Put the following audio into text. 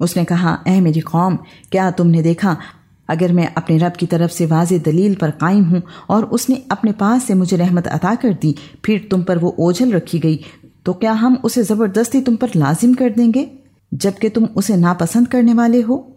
उसने कहा अह मेरी कौम, क्या तुमने देखा, अगर मैं अपने रब की तरफ़ से वाज दलील पर कायम हूँ और उसने अपने पास से मुझे रहमत अता कर दी, फिर तुम पर वो ओझल रखी गई तो क्या हम उसे ज़बरदस्ती तुम पर लाजिम कर देंगे? जबकि तुम उसे नापसंद करने वाले हो?